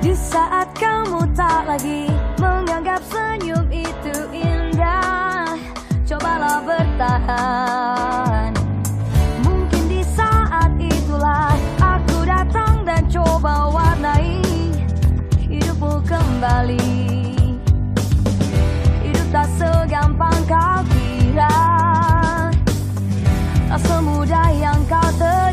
Di saat kamu tak lagi menganggap senyum itu indah Cobalah bertahan. Mungkin di saat itulah aku datang dan coba warnai hidupmu kembali. Hidup tak segampang kau kira Tak semudah yang kau terima